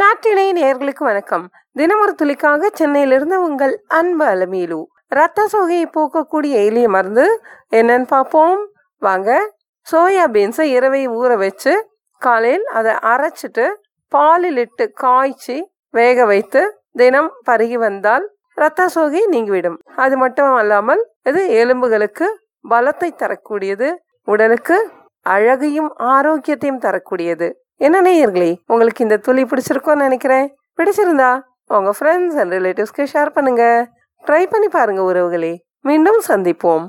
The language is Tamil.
நாட்டினை நேர்களுக்கு வணக்கம். தினமொரு துளிக்காக சென்னையிலிருந்து உங்கள் அன்பு அலமீலு. ரத்த சோகையை போக்கக்கூடிய எலிய மருந்து என்னன்னு பார்ப்போம். வாங்க. சோயா பீன்ஸை இரவை ஊற வச்சு காலையில் அதை அரைச்சிட்டு பாலில் இட்டு காய்ச்சி வேக வைத்து தினம் பருகி வந்தால் ரத்த சோகை நீங்கிவிடும். அது மட்டும் அல்லாமல் இது எலும்புகளுக்கு பலத்தை தரக்கூடியது உடலுக்கு அழகையும் ஆரோக்கியத்தையும் தரக்கூடியது. என்ன நேயர்களே உங்களுக்கு இந்த துளி பிடிச்சிருக்கோன்னு நினைக்கிறேன். பிடிச்சிருந்தா உங்க ஃப்ரெண்ட்ஸ் அண்ட் ரிலேட்டிவ்ஸ்க்கு ஷேர் பண்ணுங்க. ட்ரை பண்ணி பாருங்க உறவுகளே. மீண்டும் சந்திப்போம்.